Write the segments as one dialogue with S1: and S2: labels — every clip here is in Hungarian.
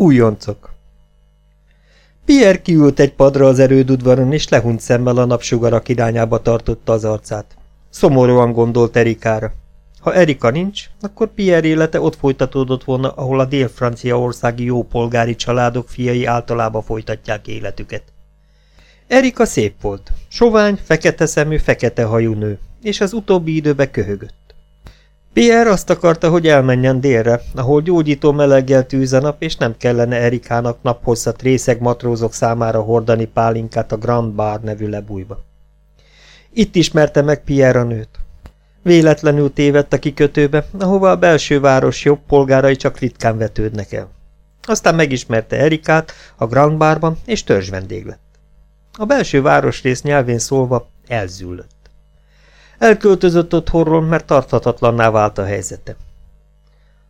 S1: Újoncok Pierre kiült egy padra az erődudvaron, és lehunyt szemmel a napsugarak irányába tartotta az arcát. Szomorúan gondolt Erikára. Ha Erika nincs, akkor Pierre élete ott folytatódott volna, ahol a dél-franciaországi jópolgári családok fiai általában folytatják életüket. Erika szép volt, sovány, fekete szemű, fekete hajú nő, és az utóbbi időbe köhögött. Pierre azt akarta, hogy elmenjen délre, ahol gyógyító meleggel tűz a nap, és nem kellene Erikának naphosszat részeg matrózok számára hordani pálinkát a Grand Bar nevű lebújba. Itt ismerte meg Pierre a nőt. Véletlenül tévedt a kikötőbe, ahova a belső város jobb polgárai csak ritkán vetődnek el. Aztán megismerte Erikát a Grand Barban, és törzs vendég lett. A belső városrész nyelvén szólva elzűlött. Elköltözött otthonról, mert tarthatatlanná vált a helyzete.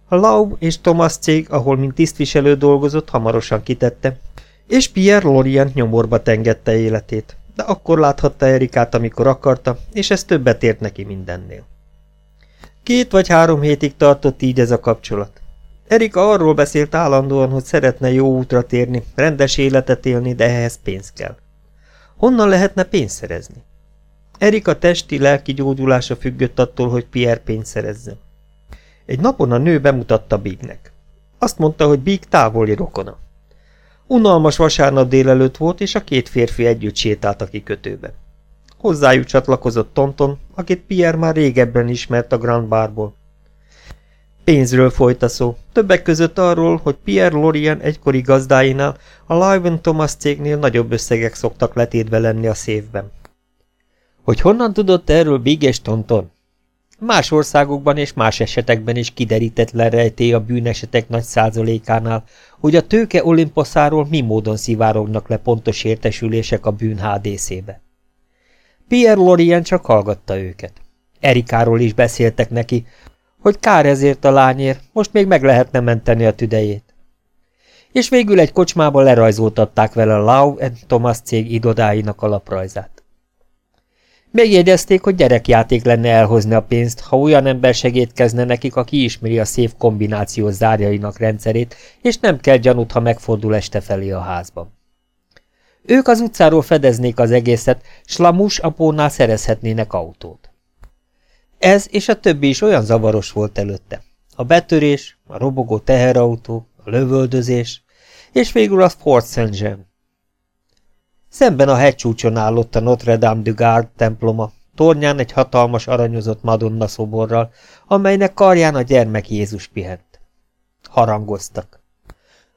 S1: A Lau és Thomas cég, ahol mint tisztviselő dolgozott, hamarosan kitette, és Pierre Lorient nyomorba tengette életét, de akkor láthatta Erikát, amikor akarta, és ez többet ért neki mindennél. Két vagy három hétig tartott így ez a kapcsolat. Erika arról beszélt állandóan, hogy szeretne jó útra térni, rendes életet élni, de ehhez pénz kell. Honnan lehetne pénzt szerezni? Erika testi-lelki gyógyulása függött attól, hogy Pierre pénzt szerezzen. Egy napon a nő bemutatta Bignek. Azt mondta, hogy Big távoli rokona. Unalmas vasárnap délelőtt volt, és a két férfi együtt sétált a kikötőbe. Hozzájuk csatlakozott Tonton, akit Pierre már régebben ismert a Grand Barból. Pénzről folyt a szó, többek között arról, hogy Pierre Lorien egykori gazdáinál, a Liven Thomas cégnél nagyobb összegek szoktak letétve lenni a szévben. Hogy honnan tudott erről Big és Tonton? Más országokban és más esetekben is kiderítetlen rejtély a bűnesetek nagy százalékánál, hogy a tőke olimposzáról mi módon szivárognak le pontos értesülések a bűn HDC-be. Pierre Lorien csak hallgatta őket. Erikáról is beszéltek neki, hogy kár ezért a lányért, most még meg lehetne menteni a tüdejét. És végül egy kocsmába lerajzoltatták vele Lau Thomas cég irodáinak alaprajzát. Megjegyezték, hogy gyerekjáték lenne elhozni a pénzt, ha olyan ember segítkezne nekik, aki ismeri a szép kombináció zárjainak rendszerét, és nem kell gyanút, ha megfordul este felé a házban. Ők az utcáról fedeznék az egészet, s Lamus apónál szerezhetnének autót. Ez és a többi is olyan zavaros volt előtte. A betörés, a robogó teherautó, a lövöldözés, és végül a Fort Saint Jean. Szemben a hegycsúcson állott a Notre Dame du Gard temploma, tornyán egy hatalmas aranyozott Madonna szoborral, amelynek karján a gyermek Jézus pihent. Harangoztak.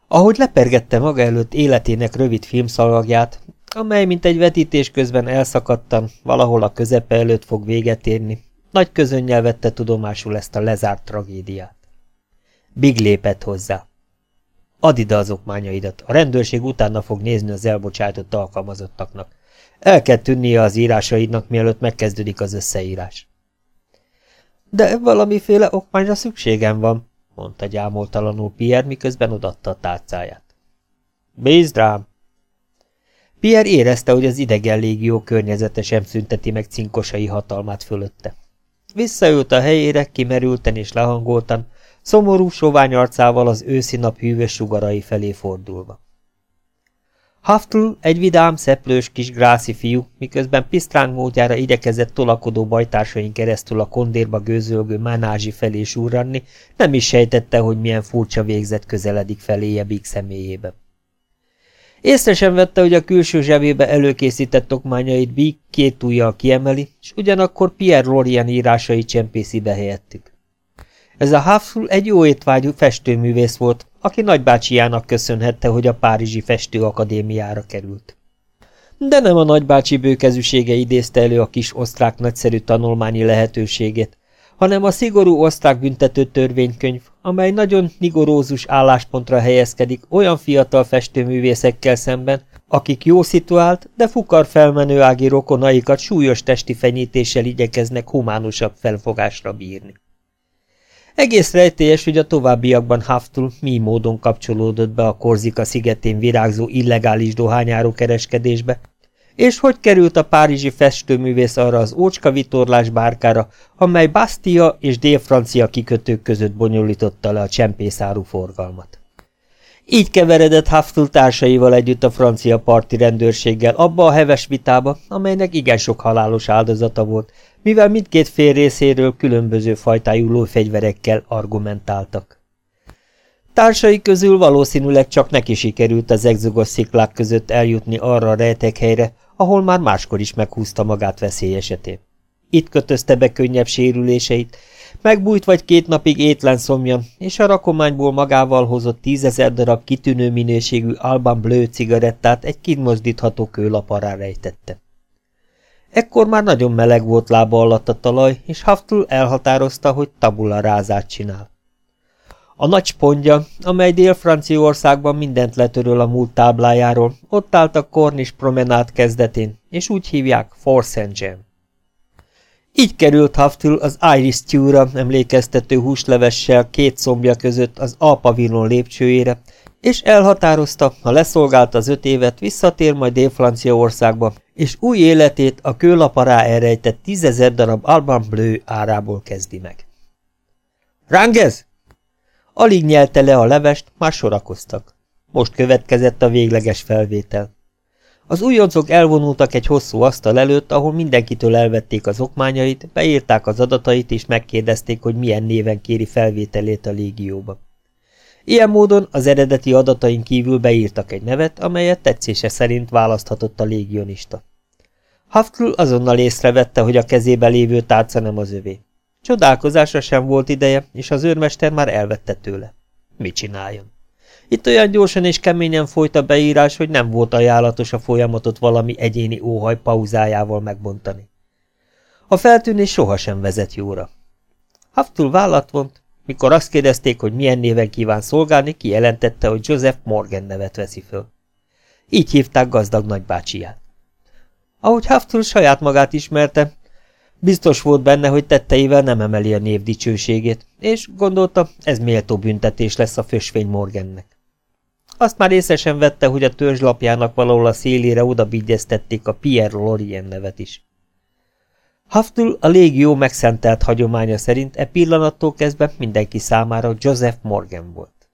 S1: Ahogy lepergette maga előtt életének rövid filmszalagját, amely mint egy vetítés közben elszakadtan, valahol a közepe előtt fog véget érni, nagy közönnyel vette tudomásul ezt a lezárt tragédiát. Big lépett hozzá. Add ide az okmányaidat, a rendőrség utána fog nézni az elbocsátott alkalmazottaknak. El kell tűnnie az írásaidnak, mielőtt megkezdődik az összeírás. De valamiféle okmányra szükségem van, mondta gyámoltalanul Pierre, miközben odatta a tárcáját. Bízd rám! Pierre érezte, hogy az idegen légió környezete sem szünteti meg cinkosai hatalmát fölötte. Visszaült a helyére, kimerülten és lehangoltan, szomorú, sovány arcával az őszi nap hűvös sugarai felé fordulva. Haftl egy vidám, szeplős kis grászi fiú, miközben pisztráng módjára igyekezett tolakodó bajtársain keresztül a kondérba gőzölgő menázsi felé súrranni, nem is sejtette, hogy milyen furcsa végzet közeledik feléje Big személyébe. Észre sem vette, hogy a külső zsebébe előkészített okmányait Big két ujjal kiemeli, és ugyanakkor Pierre Lorien írásai csempészi be helyettük. Ez a Hafsul egy jó étvágyú festőművész volt, aki nagybácsijának köszönhette, hogy a Párizsi Festőakadémiára került. De nem a nagybácsi bőkezűsége idézte elő a kis osztrák nagyszerű tanulmányi lehetőségét, hanem a szigorú osztrák büntető törvénykönyv, amely nagyon nigorózus álláspontra helyezkedik olyan fiatal festőművészekkel szemben, akik jó szituált, de fukar felmenő ági rokonaikat súlyos testi fenyítéssel igyekeznek humánusabb felfogásra bírni. Egész rejtélyes, hogy a továbbiakban Haftul mi módon kapcsolódott be a Korzika szigetén virágzó illegális dohányáró kereskedésbe, és hogy került a párizsi festőművész arra az ócska vitorlás bárkára, amely Bastia és dél-francia kikötők között bonyolította le a csempészáru forgalmat. Így keveredett Haftul társaival együtt a francia parti rendőrséggel abba a heves vitába, amelynek igen sok halálos áldozata volt, mivel mindkét fél részéről különböző fajtájú lófegyverekkel argumentáltak. Társai közül valószínűleg csak neki sikerült az exogos sziklák között eljutni arra a rejtekhelyre, ahol már máskor is meghúzta magát veszély esetén. Itt kötözte be könnyebb sérüléseit, megbújt vagy két napig étlen szomjan, és a rakományból magával hozott tízezer darab kitűnő minőségű Alban Bleu cigarettát egy kimozdítható kőlap alá rejtette. Ekkor már nagyon meleg volt lába alatt a talaj, és Haftul elhatározta, hogy tabula rázát csinál. A nagy spontja, amely Dél-Franciaországban mindent letöröl a múlt táblájáról, ott állt a Cornish promenát kezdetén, és úgy hívják Fort St. Jean. Így került Haftul az Irish stew emlékeztető húslevessel két szombja között az Alpavilon lépcsőjére, és elhatározta, ha leszolgált az öt évet, visszatér majd Dél-Franciaországba, és új életét a kőlapará elrejtett tízezer darab Alban Bleu árából kezdi meg. Rangez! Alig nyelte le a levest, már sorakoztak. Most következett a végleges felvétel. Az újoncok elvonultak egy hosszú asztal előtt, ahol mindenkitől elvették az okmányait, beírták az adatait és megkérdezték, hogy milyen néven kéri felvételét a légióba. Ilyen módon az eredeti adatain kívül beírtak egy nevet, amelyet tetszése szerint választhatott a légionista. Haftl azonnal észrevette, hogy a kezébe lévő tárca nem az övé. Csodálkozásra sem volt ideje, és az őrmester már elvette tőle. Mit csináljon? Itt olyan gyorsan és keményen folyt a beírás, hogy nem volt ajánlatos a folyamatot valami egyéni óhaj pauzájával megbontani. A feltűnés sohasem vezet jóra. Haftul vállat vont, mikor azt kérdezték, hogy milyen néven kíván szolgálni, kijelentette, hogy Joseph Morgan nevet veszi föl. Így hívták gazdag nagybácsiját. Ahogy Haftul saját magát ismerte, biztos volt benne, hogy tetteivel nem emeli a név dicsőségét, és gondolta, ez méltó büntetés lesz a fösvény Morgannek. Azt már észre sem vette, hogy a törzslapjának valahol a szélére oda a Pierre Lorien nevet is. Haftul a légió megszentelt hagyománya szerint e pillanattól kezdve mindenki számára Joseph Morgan volt.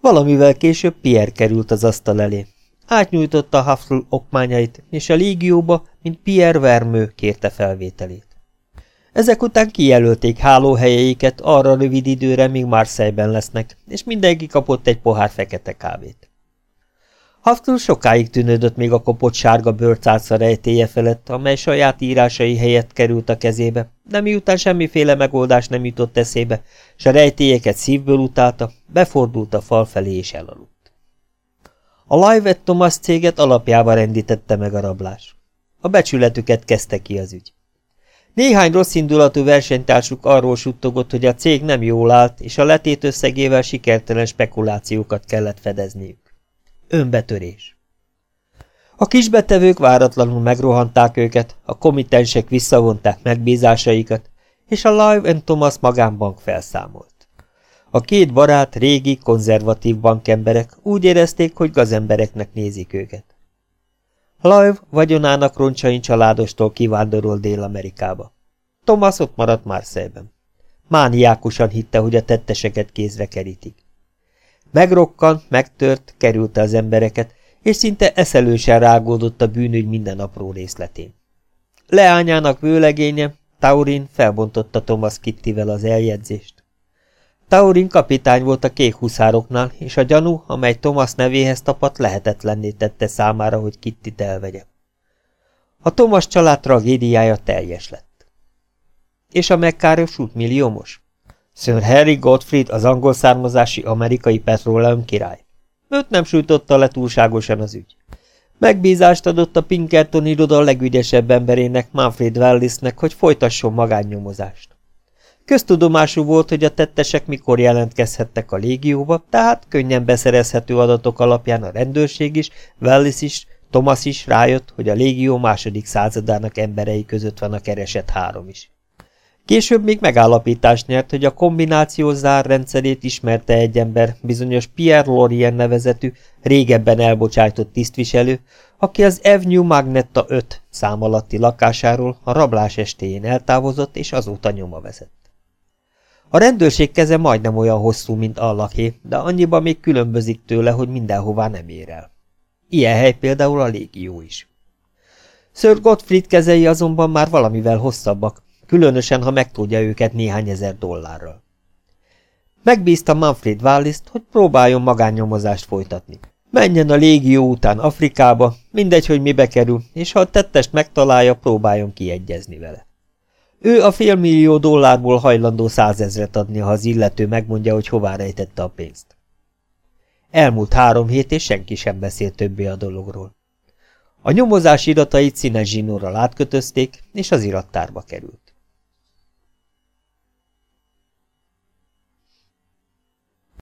S1: Valamivel később Pierre került az asztal elé. Átnyújtotta Haftul okmányait, és a légióba, mint Pierre Vermő kérte felvételét. Ezek után kijelölték hálóhelyeiket arra rövid időre, míg Marseille-ben lesznek, és mindenki kapott egy pohár fekete kávét. Haftul sokáig tűnődött még a kopott sárga bőrcálca rejtéje felett, amely saját írásai helyett került a kezébe, de miután semmiféle megoldás nem jutott eszébe, s a rejtélyeket szívből utálta, befordult a fal felé és elaludt. A Live at Thomas céget alapjába rendítette meg a rablás. A becsületüket kezdte ki az ügy. Néhány rosszindulatú versenytársuk arról suttogott, hogy a cég nem jól állt, és a letét összegével sikertelen spekulációkat kellett fedezniük. Önbetörés. A kisbetevők váratlanul megrohanták őket, a komitensek visszavonták megbízásaikat, és a Live and Thomas magánbank felszámolt. A két barát, régi, konzervatív bankemberek úgy érezték, hogy gazembereknek nézik őket. Live vagyonának roncsain családostól kivándorol Dél-Amerikába. Thomas ott maradt Marseille-ben. Mániákusan hitte, hogy a tetteseket kézre kerítik. Megrokkan, megtört, kerülte az embereket, és szinte eszelősen rágódott a bűnügy minden apró részletén. Leányának vőlegénye, Taurin felbontotta Thomas Kittivel az eljegyzést. Taurin kapitány volt a kék huszároknál, és a gyanú, amely Thomas nevéhez tapadt, lehetetlenné tette számára, hogy Kittit elvegye. A Thomas család tragédiája teljes lett. És a megkárosult milliómos? Sir Harry Gottfried az angol származásí amerikai petróleum király. Őt nem sújtotta le túlságosan az ügy. Megbízást adott a Pinkerton iroda legügyesebb emberének, Manfred Wellisnek, hogy folytasson magányomozást. Köztudomású volt, hogy a tettesek mikor jelentkezhettek a légióba, tehát könnyen beszerezhető adatok alapján a rendőrség is, Wellis is, Thomas is rájött, hogy a légió második századának emberei között van a keresett három is. Később még megállapítást nyert, hogy a kombináció zárrendszerét ismerte egy ember, bizonyos Pierre Lorien nevezetű, régebben elbocsájtott tisztviselő, aki az Avenue Magnetta 5 szám alatti lakásáról a rablás estéjén eltávozott és azóta nyoma vezet. A rendőrség keze majdnem olyan hosszú, mint Allaké, de annyiban még különbözik tőle, hogy mindenhová nem ér el. Ilyen hely például a légió is. Sir Gottfried kezei azonban már valamivel hosszabbak, különösen, ha megtudja őket néhány ezer dollárral. Megbízta Manfred Wallis-t, hogy próbáljon magánnyomozást folytatni. Menjen a légió után Afrikába, mindegy, hogy mibe kerül, és ha a tettest megtalálja, próbáljon kiegyezni vele. Ő a félmillió dollárból hajlandó százezret adni, ha az illető megmondja, hogy hová rejtette a pénzt. Elmúlt három hét, és senki sem beszélt többé a dologról. A nyomozás iratait színes zsinórral átkötözték, és az irattárba került.